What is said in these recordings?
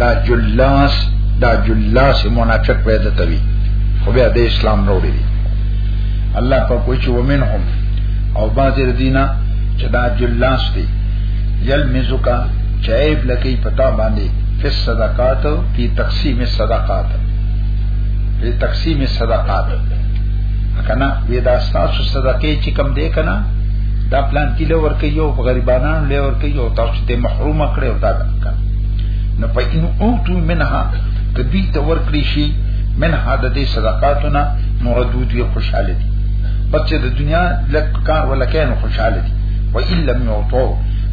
دا جلاس دا جلاس منافق پیدا توی خو بیا د اسلام نوړي دي الله په کوئی چې ومنهم او باز ردینا چې دا جلاس دي یلمزکا چایب لکی پتا باندې فی صدقات فی تقسیم الصدقات فی تقسیم الصدقات کنا ودا تاسو صدقې چې کم دی کنا دا پلان کې لور کوي او غریبانو لور کوي او تاسو ته محروم کړي او دا کړه نو په ان اوتو منها کدی ته ورکړي شي منها د دې صدقاتنا مردود وی خوشاله دي بچه د دنیا لک کار ولکه نو خوشاله دي و ان لم يعطو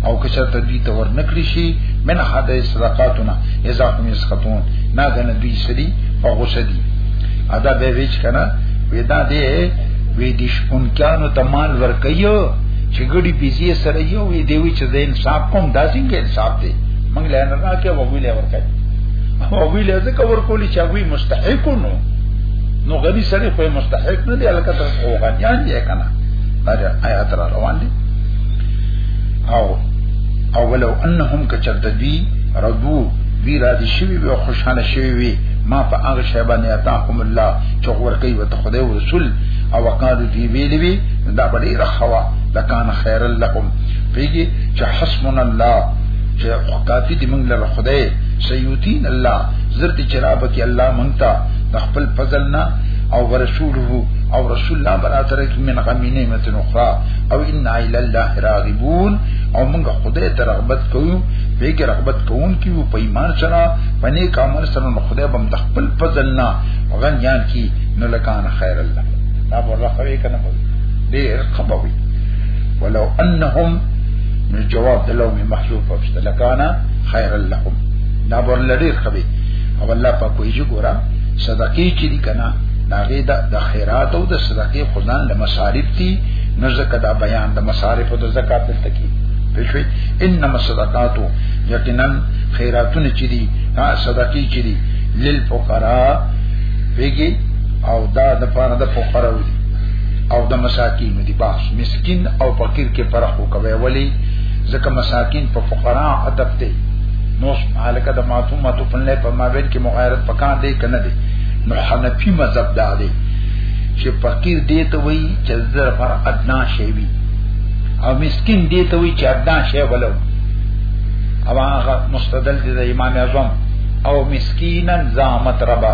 او که چرته دوی ته ورنکړي شي من حد صدقاتنا اذا هم يسخطون نا غنه دوی سړي په غوسه دي ادا به ویچ کنه ودا دې وې دې شپونکانو ته مال ورکيو چې ګډي پیسې سره یو وی دی وی چې زین صاحب کوم دا څنګه انصاف دی موږ له نه راکې وګوي له ورکړي وګوي له ځکه ورکول چې هغه مستحق نو نو غني سره خو مستحق نه دی الکه تر خو غنیان دی کنه دا آیات را روان دي او او ولو انهم کچردوی ردو وی را دي شوی او خوشاله شوی وی ما په هغه شی باندې عطاهم الله چې ورکی وته خدای او رسول او وقالو دی ویلی وی دا به ډیره خوا لکان خیر لهم پیږي چې حسبنا الله چې کافی دی موږ لره خدای سیوتین الله زرد چرابه بکی الله مونږ ته د خپل فضل نه او ورسوله او رسول الله براتر من غم نعمت اخرى او ان الى الله راغبون او موږ خدای ته رغبت کوو بیګه رغبت کوون کیو په ایمان سره پنه کامل سره خدای بم د خپل فضل نه غنیان کی نو لکان خیر الله دا مولا خوي کنه مو ډیر قبوي ولو انهم نو جواب د لو می محذوف افشت لکانا خیر لهم دا بر لري خوي او الله په کوی جو ګورا صدقې چې دي کنه دا غي د خیرات او د صدقې خدان د مصارف دي نو زکه دا بیان د مصارف او د زکات دلته کې پښوی انما صدقات یقینا خیراتونه چې دي صدقې چې دي للفقراء پیږي او دا د پاره د فقراو او د مساکین دی باس مسکین او فقیر کې فرق وکوي ولی ځکه مساکین په فقرا عطف دی نو حالکه د معصومه تو پنه په مابین کې مغایرت پکان دی کنه دی نو حنفی مذهب دا دی چې فقیر دی ته وای چې زر پر ادنا شی وی او مسکین دی ته وای چې ادنا شی ولو او هغه مستدل دی د امام اعظم او مسکینا زامت ربا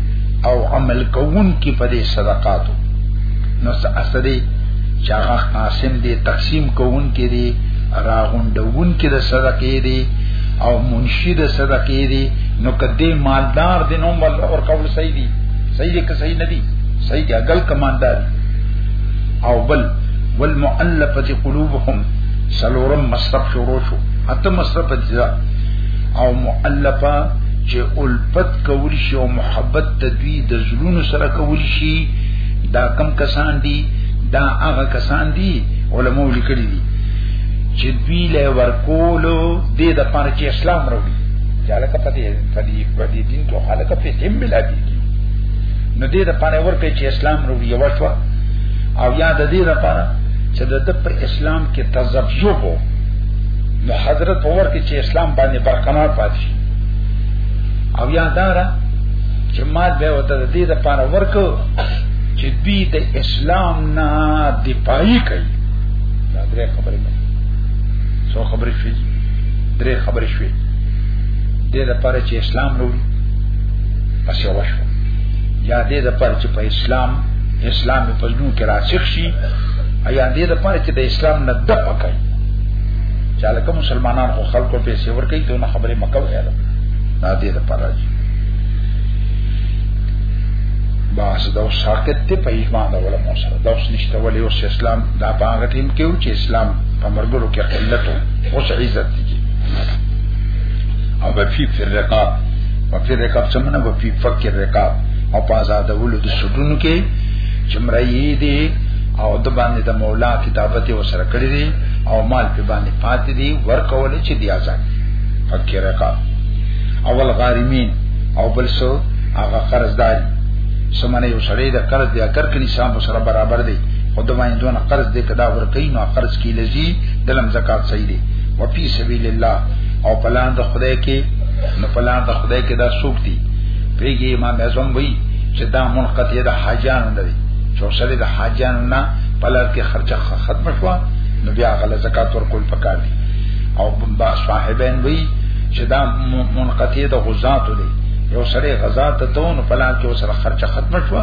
او عمل کوون کی په دې صدقاتو نو اثرې چې هغه قاسم دې تقسیم کوون کې دي راغونډون کې د صدقې دي او منشي د صدقې دي نو کدی مالدار دې نو مل اور قول صحیح دي صحیح دي که صحیح نه دي صحیح دي اګل کماندار او بل والمؤلفه قلوبهم سلورم مصرف شروع شو حتی مصرف اجزا او مؤلفه چې الفت کول شي او محبت د دوی د زړونو سره کول شي دا کم کسان دي دا هغه کسان دي علما لیکلي دي چې دوی له ورکولو د د پاره چې اسلام وروړي چاله کا پدې پدې پدې دین ته خلک په تیم بلا دي نو دې د پاره ورکه چې اسلام وروړي یو شو او یا د دې لپاره چې د په اسلام کې تذبذب نو حضرت عمر کې چې اسلام باندې برقرار پاتې او یا دارا چې مال به وته د دې لپاره ورکو چې دوی د اسلام نه دفاعي کوي دا درې خبرې ده څو خبرې شوې درې خبرې شوې د دې لپاره چې اسلام نو پس یو شو یا دې لپاره چې په اسلام اسلام په ځنو کې راسخ شي یا دې لپاره چې د اسلام نه دفاع کوي چې لکه مسلمانان خو خلکو پیسې ورکړي ته نه خبرې مکو یاره دا دې د پاره دي باس دا ساکت ته په ایمان دا ولا مو سره دا اوس نشته ولې اوس اسلام دا په هغه ټیم کې و چې اسلام په مرګرو کې قلت او اوس عزت دي او په فی فرقات په فی رقاب څمنه په فی فکر رقاب او په آزاد ولود سټونو کې چې مرایې دي او د باندې د مولا کتابت وسره کړی دي او مال په باندې پاتې دي ورکول چې دی آزاد فکر کا اول غارمین او بل سو هغه قرضدار سمنه یو سړی د قرض دی اکر کې نصاب سره برابر دی او د باندې دونه قرض دی کدا ور کوي نو قرض کې لذي دلم زکات صحیح دی او فی سبیل الله او پلان د خدای کې نو پلان د خدای کې دا سوق دی پیږي امام اعظم وی چې دا منقطع د حاجان نه دی چې سړی د حاجان نه پلان کې خرچه ختم شو نو بیا غل زکات ورکول پکار دي او با صاحبین وی چې دا منقطع د غزات دي یو سره غزا ته تون فلان کې سره خرچه ختم شو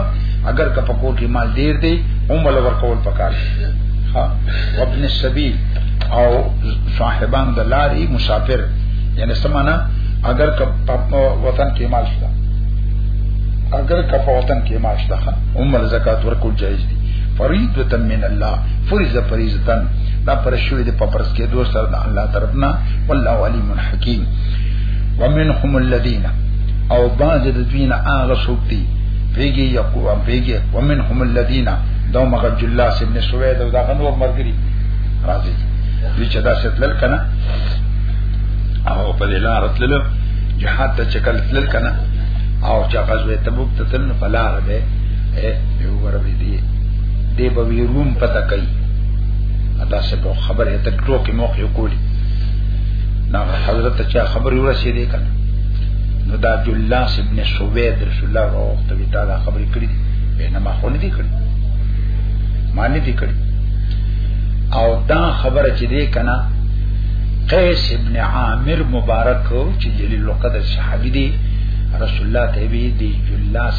اگر که پکور کې مال ډیر دی هم ول ورکول پکار ها وابن السبیل او صاحبان د لاري مسافر یعنی سمانا اگر که په وطن کې مال شته اگر که په وطن کې مال شته هم ول زکات ورکول جایز دی فریضه من الله فریضه فریضه دا پر شوې د پپرس کې دوه سره د الله طرفنا والله علیم حکیم ومنهم الذين او بعض د دوینه هغه څوک دي پیږي یقو ام پیږي ومنهم الذين دو مغه جلاس ابن سوید او دا نور مرګري راځي دوی چې دا ستل کنه او په دې لار تلل جهاد ته چکل تلل کنه او چا غزوه تبوک ته تلل په لار ده اے یو وربي دی دی به ویروم پتا کوي ادا سه په خبره ته ټوکې موقع کولی دا حضرت چا خبر یو رسې دی کنه نو دا عبد الله ابن سوید رسول الله او ته وی تعالی خبرې کړې بینه ما خو نه دی کړې ما نه دی کړې او دا خبره چې دی کنه قیس ابن عامر مبارک چې جلیل القدر صحابي دی رسول الله ته وی دی جلاس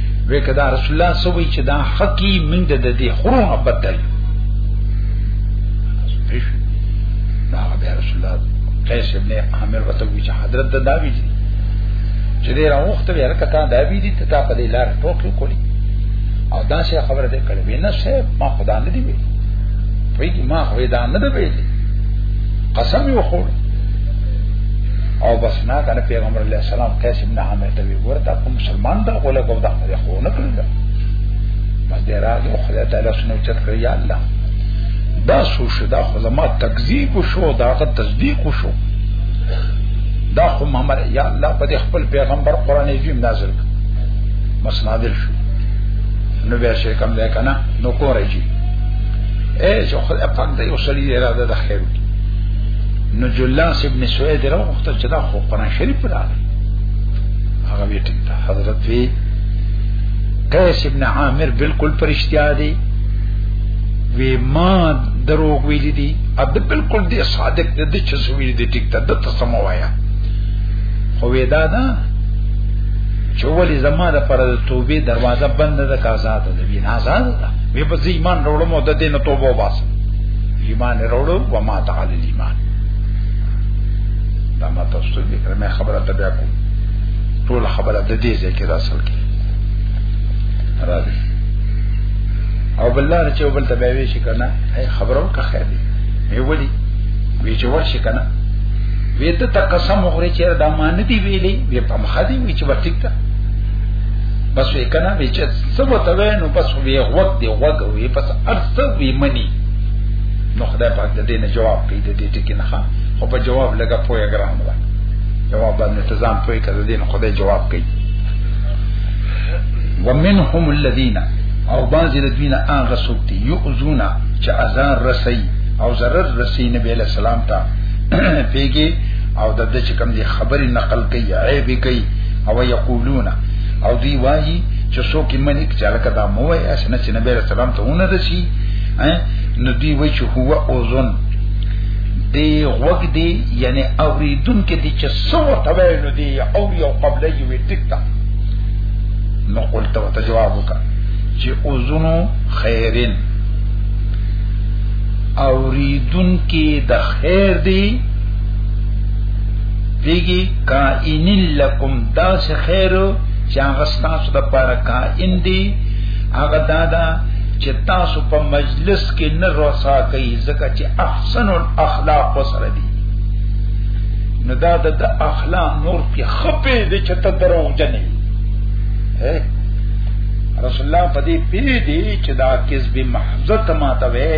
وکړه دا رسول الله سوي چې دا حقي من د دې خرونه بدل دا بیا رسول الله قیس ابن عامر وته وی چې حضرت د داوی دي چې دې راوخته ورکه کتا داوی دي ته تا په دې لار ټوکې کولی او دا شی خبره دې کړې وینه سه ما خدا نه دی وی په دې ما خو دا نه دی وی قسم یو خور او بس نه کنه پیغمبر علیه السلام قیس ابن عامر ته ورته کوم مسلمان دا ولا کو دا خو نه کړی دا بس دې راځي خو خدای تعالی شنو چت کړی یا الله دا شو شو دا خو زما تکذیب شو دا غ تصدیق شو دا خو محمد یا الله په خپل پیغمبر قران عظیم نازل کړ بس نازل شو نو بیا شي کم ده کنه نو کورای شي اے چې خدای پاک دې وسلی اراده د خیر نو جلان ابن سوید راوخته چې دا خو قران شریف راغی هغه وی ټیک ده حضرت وی قیس ابن عامر بالکل پرشتیا دی وی ما دروغ ویل دي ا د بالکل دی صادق دی د چ سویل دی ټیک ده د تسمو وایا خو وی دا نه چې ولې زما د پر د توبې دروازه بند ده که آزاد ده وی نه آزاد ده وی په ایمان وروړم او د دې نه توبه وباسم ایمان وروړو و ما تعالی ایمان دا ما تاسو ته دې کړم خبره ته بیا کوم ټول خبره د دې ځای کې راځل کې راځي او بل لار چې بل ته وی شي کنه هي خبرو کا خیر دی وی ولي وی چې ورشي کنه وی ته تا قسم وګورې چې دا مان دی ویلې وی په مخه دی وی چې ورټیک تا بس وی کنه وی چې سبو ته وی نو بس وی وګ دی وګ وی بس ارڅ وی منی نو خدای پاک دې نه جواب کوي دې ټکی نه خو په جواب لګه پوهه ګرام ده جواب باندې تزام پوهه کړه دین خدای جواب کوي ومنهم الذين او بعض الذين اغه سوکتي يؤذون چې ازار رسي او zarar رسي نبی له سلام ته پیګي او د دې چې کوم دي خبري نقل کوي عیب کوي او یقولون او دی وایي چې څوک یې منی چې لکه دا مو وایي اسنه چې نبی له سلام ته ونه رسي نو دی وایي چې هو اوزن دی غوږ دی یعنی اوریدون کې دی چې سو توای نو دی او یو قبل یو ټکتا نو قلت وت جواب وکړه چې اوزونو خیرن اوریدون کې د خیر دی دیږي کائن لکم دا څه خیر چې هغه تاسو د پاره کائن دی هغه دادا چې تاسو په مجلس کې نه رسا کوي ځکه احسن الاخلاق وسره دي نو دا د اخلاق نور په خپه دي چې ته دروغ جنې رسول الله په دې پیری دی چې دا کذب محضت ماته وې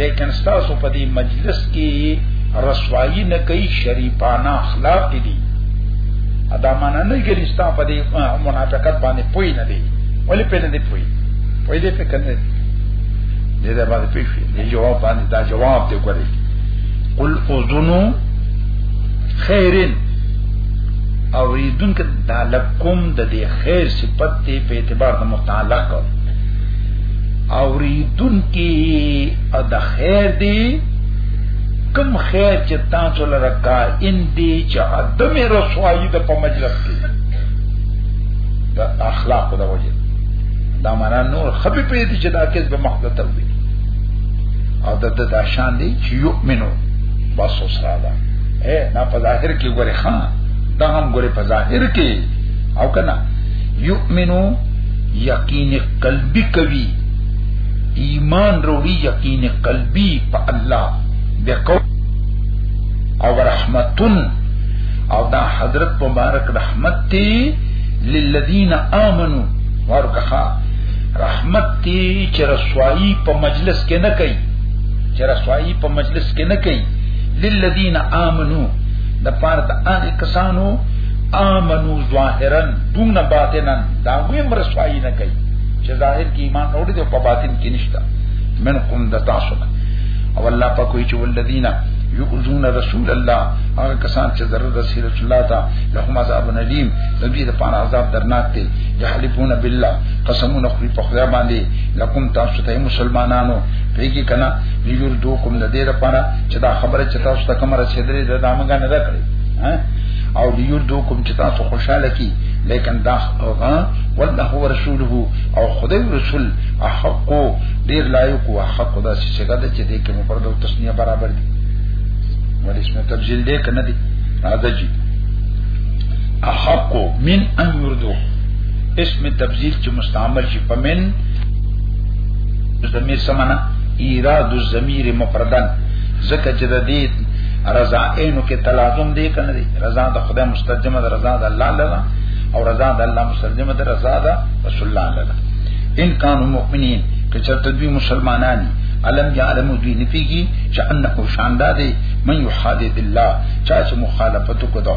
لیکن تاسو په دې مجلس کې رسوایی نه کوي شریفانه اخلاق دي ادا معنا نه کې رښتا په دې منافقت باندې پوي نه دي ولې په دې پوي پوي دې په کنه دې دا باندې پیښې دې جواب باندې دا جواب دې کوي قل اذنو خیرن او ریدون کې دا لکم د دې خیر صفت ته په اعتبار د متعلق او ریدون کې د خیر دی کم خیر چې تاسو لره کا ان دی چې عدم رسوایی د په مجلس کې د اخلاق د وجه دا معنا نور خبي په دې چې دا کس به مخته تر وي او د د شان دی چې یؤمنو بس وسره دا اے دا په ظاهر کې ګوري خان دا هم ګوري په ظاهر کې او کنه یؤمنو یقین قلبی کوي ایمان وروړي یقین قلبی په الله بقو او رحمتن او دا حضرت مبارک رحمت تی للذین آمنو ورکخه رحمت تی چې رسوایی په مجلس کې نه کوي چې رسوایی په مجلس کې نه کوي للذین آمنو د پاره د ان کسانو آمنو ظاهرا دون باطنا دا ویم رسوایی نه کوي چې ظاهر کې ایمان اوري دی په باطن کې نشتا من قم د تاسو او الله په کوئی چې ولذین یؤذون رسول الله هغه کسان چې ضرر رسول الله ته لهم عذاب الیم د دې لپاره عذاب درناک دی یحلفون بالله قسمونه خوري په خدای باندې لکم تاسو ته مسلمانانو پیږي کنا لیور دو کوم د دې لپاره چې دا خبره چې تاسو ته کوم رسیدلې ده دا موږ نه راکړي او لیور دو کوم چې تاسو خوشاله کی لیکن دا هغه والله هو رسوله او خدای رسول احق ډیر لایق او حق دا چې څنګه ده چې دې کې مفرد او تسنیه برابر دي ولې اسمه تبذیل دې کنه دي راځي احق من ان يردو اسم تبذير چې مستعمل شي په من زمير سمنا ایراد الزمیر مفردن زکه چې د دې رضا عینو کې تلازم دی کنه دی رضا د خدای مستجمه د رضا د الله لاله او رضا د الله مستجمه د رضا د رسول الله لاله ان کانوا مؤمنین که چرته دوی مسلمانان علم یا علم دوی نفیږي چې انه شاندار دی من یحادد الله چا چې مخالفت کو دا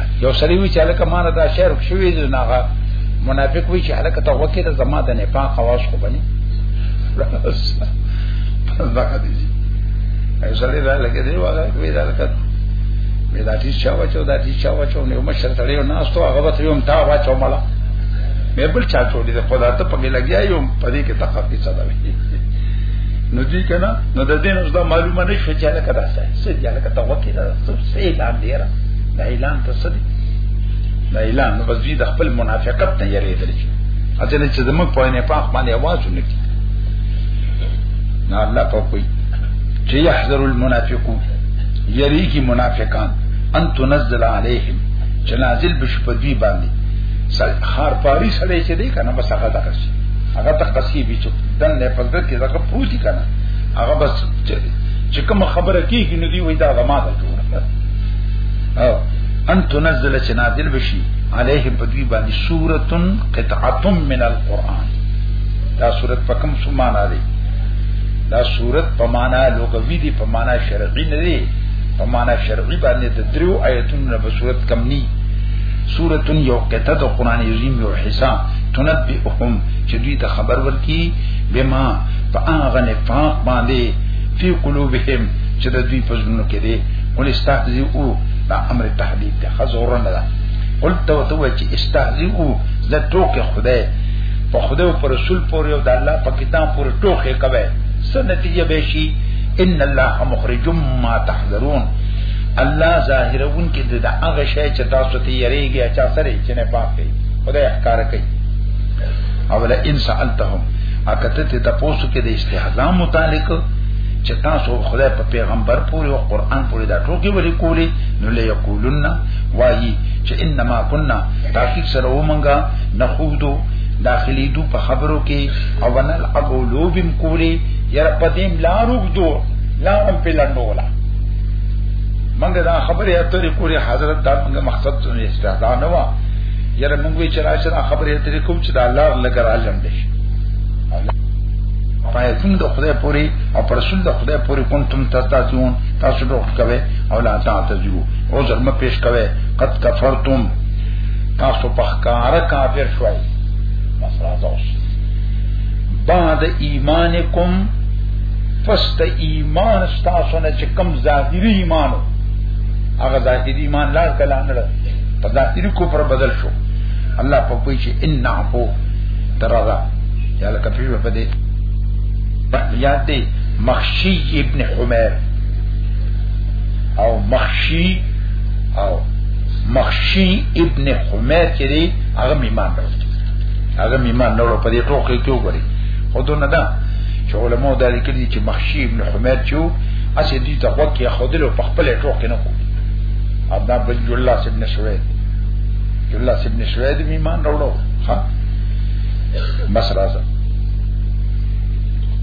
یو سړی وی چې الکه ما دا شعر شوی دی ناغه منافق وی چې الکه ته وکړه ته زما د نه پاک خواص خو بني دا کدي یو سړی را لګې دی واغه وی دا الکه وی دا ټی چا وچو دا ټی چا وچو نو مشر سړی نو ناستو هغه به یوم تا واچو مله مې بل چا ټولې ده خدا ته پګې لګیا یوم پدې کې تخفي صدا وی نو دې کنه نو د دې نو دا معلومه نشو چې الکه دا څه څه الکه ته وکړه څه څه لاندې را دا اعلان ته څه دی دا اعلان نو بس د خپل منافقت نه یریدل شي اته نه چې زموږ په نه پاک باندې आवाज ونکړي نه الله په کوئی چې يحذر المنافقون یری کی منافقان ان تنزل عليهم چې نازل بشي په دوی باندې خار پاری سره چې دی کنه بس هغه دغه شي هغه ته قصي بي چې دن نه پزړه کې دغه پروتي کنه هغه بس چې کوم خبره کیږي نو دی وای دا غما ده او ان تنزل چې نازل بشي عليهم په دوی باندې سوره قطعه من القران دا سوره په کوم څه معنا دی دا سوره په معنا لغوي دی په معنا شرعي نه دی په معنا شرعي باندې د درو آیتونو په سوره کم نه سوره یو قطعه د قران عظیم یو حصہ تنبئهم چې دوی ته خبر ورکي بما په هغه نفاق باندې فی قلوبهم چې د دوی په زړونو کې دی قل استهزئوا دا امر تحدید ده خزورن ده قل تو تو چې استهزئوا زه ټوکه خدای په خدای او پر رسول پورې او د الله په کتاب پورې ټوکه کوي څه نتیجه به شي ان الله مخرج ما تحذرون الله ظاهرون کې د هغه شی چې تاسو ته یریږي چې سره چې نه پاتې خدای احکار کوي او لا ان سالتهم اکته ته تاسو کې د استهزاء متعلق چې تاسو خدای په پیغمبر پورې او قران پورې دا ټوکی ولې کولی نو لې یقولن وایي چې انما كنا تحقیق سره ومنګه نخودو داخلي دو په خبرو کې او ونل ابو لوبم کولی یره پدیم لارو دو لارم په لندولا منګه دا خبره اترې کولی حضرت دا منګه مقصد څه استعدا نه و یره منګه چې راشه خبره اترې کوم چې دا لار لګرالم دي پایتون د خدای پوری او پر رسول د خدای پوری کنتم تستاجون تاسو ډوخت کوي او لا تعتذرو او زرم پیش کوي قد کفرتم تاسو په ښکار کافر شوي مسرا دوس بعد ایمانکم فست ایمان تاسو نه چې کم ظاهری ایمانو هغه ظاهری ایمان لا کلا نه په ظاهری کو پر بدل شو الله په کوئی چې ان عفو ترضا یا لکه پیو په دې یاد دی مخشی ابن حمیر او مخشی او مخشی ابن حمیر چې دی هغه میمان راوړي هغه میمان نورو په دې ټوکې کې وګوري خودونه ده چې علماء دا لیکلي چې مخشی ابن حمیر چې اسې دې ته وکي خودلو په خپل ټوکې نه کوي ابن عبد الله ابن سوید الله ابن سوید میمان راوړو ها بس راځه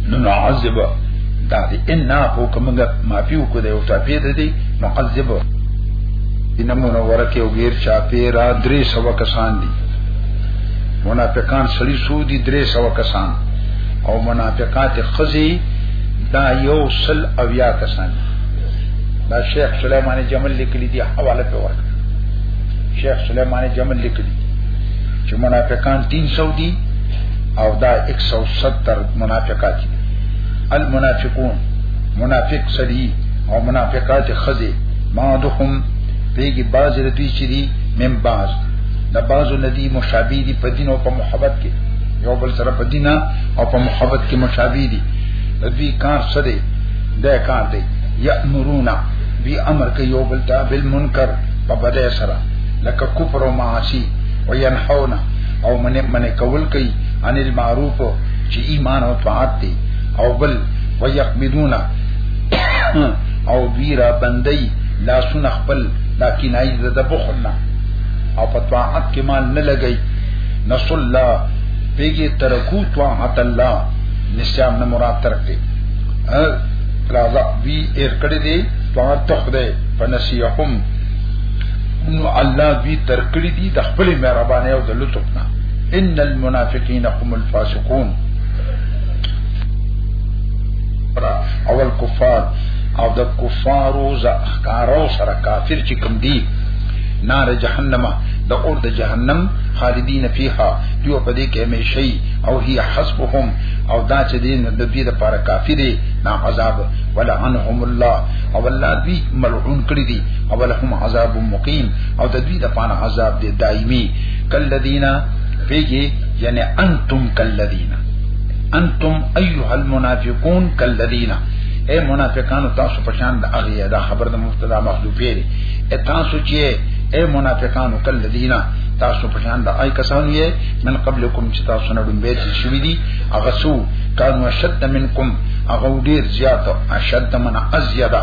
نو نعذب دا دی ان نا په کومګه معافي وکړو دی او ټاپې ده دی معذب ان منور کې او غیر چاپې را درې سو کسان دي منافقان سړي سو دي درې سو کسان او منافقات خزي دا یو سل او یا کسان دا شیخ سليماني جمل لیکلي دي حواله په ورک شیخ سليماني جمل لیکلي چې منافقان 300 دي او دا 170 منافقات دي المنافقون منافق سړي او منافقات خزي بعضهم پیږي بعض ردوی چې دي من بعض د بعضو ندي مشابه دي په دین او په محبت کې یو بل سره په دین او په محبت کې مشابه دي د دوی کار څه دی د کار دی یامرونا بی امر کوي یو بل ته بالمنکر په بده سره لکه کفر او معاصی وینحون او من من کول کوي ان المعروف چې ایمان او طاعت دي او بل ويقبضون او ویرا بندي لا سن خپل دا کینای د بخل نه او په طاعت کې مال نه لګي نسل الله پیږي ترکو طاعت الله نسیان نه مراد ترک دی راځه وی ایر کړی دی طاعت خدای فنسیهم نو الله دوی درکړي دي د خپل مهرباني او د لطف نه ان المنافقین هم الفاسقون اول کفار او د کفارو ز اخکارو سره کافر چې کوم دي نار جهنم د اور د جهنم خالدین فیها دیو په دې کې همیشئ او هي حسبهم او دا چې دین د دې لپاره کافی دی نا عذاب ولا عنهم الله او الله دې ملعون کړی دی او لهم عذاب مقیم او د دوی د پانه عذاب دی دایمي کلذینا پیږي یعنی انتم کلذینا انتم ایها المنافقون کلذینا اے منافقانو تاسو په شان د اغه دا خبر د مبتدا محذوفه دی اے تاسو چې اے منافقانو کلذینا تاسو په شان د آی کسانو یې من قبلکم چې تاسو نه ډومبه شوی دي اغه سو کانو شد منکم اغه ډیر زیات اشد من ازیدا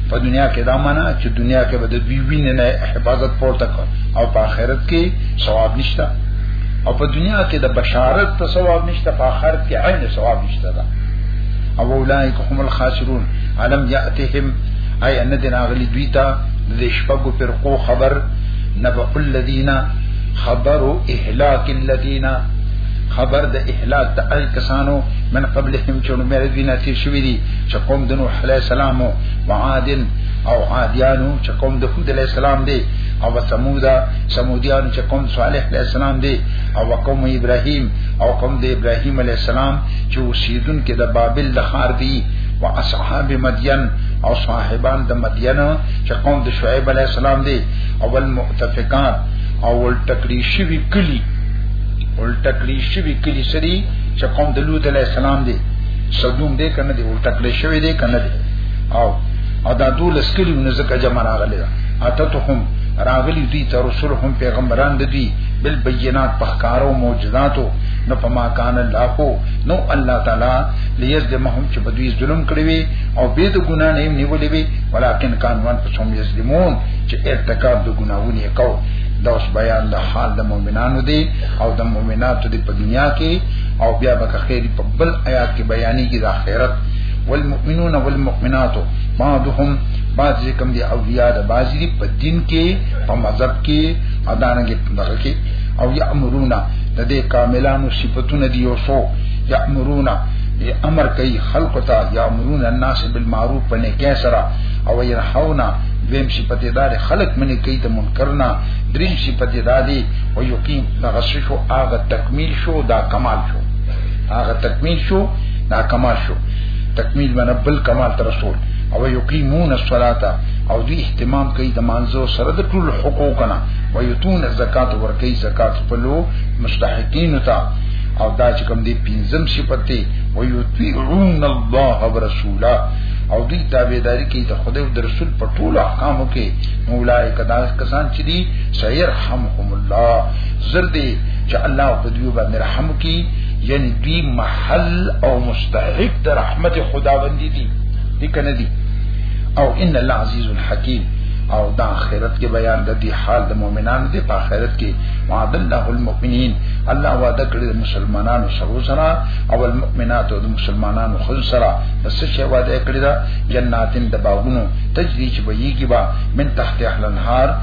په دنیا کې دا معنا چې دنیا کې به د دوی وینې نه حفاظت پورته کړ او په آخرت کې ثواب نشته او په دنیا کې د بشارت ته ثواب نشته په آخرت کې عین ثواب نشته دا او اولایک هم الخاسرون علم یاتهم ای ان دین اغلی دوی ته د شپږو فرقو خبر نبأ الذین خبر اهلاك الذين خبر د اهلاك د الکسانو من قبلهم چونو مې دوی نه تیر شوی دي چې قوم د نوح علی السلام او عاد او عادیانو چې قوم د هود علی السلام دی او ثمود ثمودیانو چې قوم صالح علی السلام دی او قوم ابراهیم او قوم د ابراهیم علی السلام چې وسیدون کې د بابل د خار دی او اصحاب مدین او صاحبان د مدین چې قوم د شعیب علی السلام دی او المؤتفقات او الټکړی شوی کلی الټکړی شوی کلی سری چې قوم د لوط علی السلام دی صدوم دې کنه دې الټا کړې شوی دې کنه دې او او دا دول سکلی نو زکه جمع راغلی دا اتتهم راغلی دی ته رسولهم پیغمبران دی بل بینات پخکارو معجزاتو نو پما کان الله کو نو الله تعالی لیز دمهم چې بدوی ظلم کړی وي او به د ګنا نه نیولې وي ولکن کانوان په سم یظلمون چې ارتکاب د ګناوونی کو دا اوس بیان د حال د مؤمنانو دی او د مؤمناتو دی په دنیا کې او بیا به خیر په بل آیات کې بیانېږي د آخرت والمؤمنون والمؤمنات بعضهم بعض کوم دي اولیاء د بعضی دي په دین کې په مذهب کې ادانه کې دغه کې او یامرونا د دې کاملانو صفاتونه دي او سو یامرونا امر کوي خلق ته یامرون الناس بالمعروف په نیکه سره او ينحونا دویم صفت دار خلق منی کوي د منکرنا دریم صفت دادی او یقین دا غسی شو هغه تکمیل شو دا کمال شو هغه تکمیل شو دا کمال شو تکمیل باندې بل کمال تر رسول او یقیمون الصلاة او دی اهتمام کوي د مانزو سره د ټول حقوقنا و یتون زکات ورکي زکات پلو مستحقین تا او دا چې کوم دی پنځم صفت دی و یطیعون الله ورسوله او دی تابعداري کوي د خدای او د رسول په ټول احکامو کې مولای کدا کسان چې دی سيرحمهم الله زردي چې الله په دوی باندې رحم کی یعنی دوی محل او مستحق د رحمت خداوند دي دي کنه دي او ان الله عزیز الحکیم او د آخرت کې بیان د دې حال د مؤمنانو دی په آخرت کې وعد الله المؤمنین الله وعده کړی د مسلمانانو سره سره او المؤمنات او د مسلمانانو خل سره د څه شی وعده کړی دا جناتین د باغونو تجری چې بهیږي با من تحت احلنهار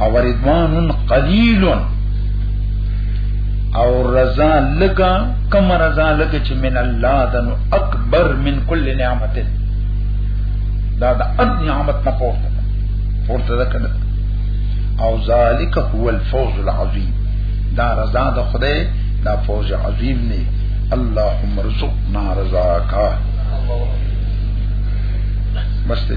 او رضوان قلیل او رضا لکا کم رضا لکا چې من الله دنو اکبر من کل نعمت دا دا اد نعمت نه پورته پورته ده کنه او ذالک هو الفوز العظیم دا رضا د خدای دا فوز عظیم نه اللهم ارزقنا رضاک بس ته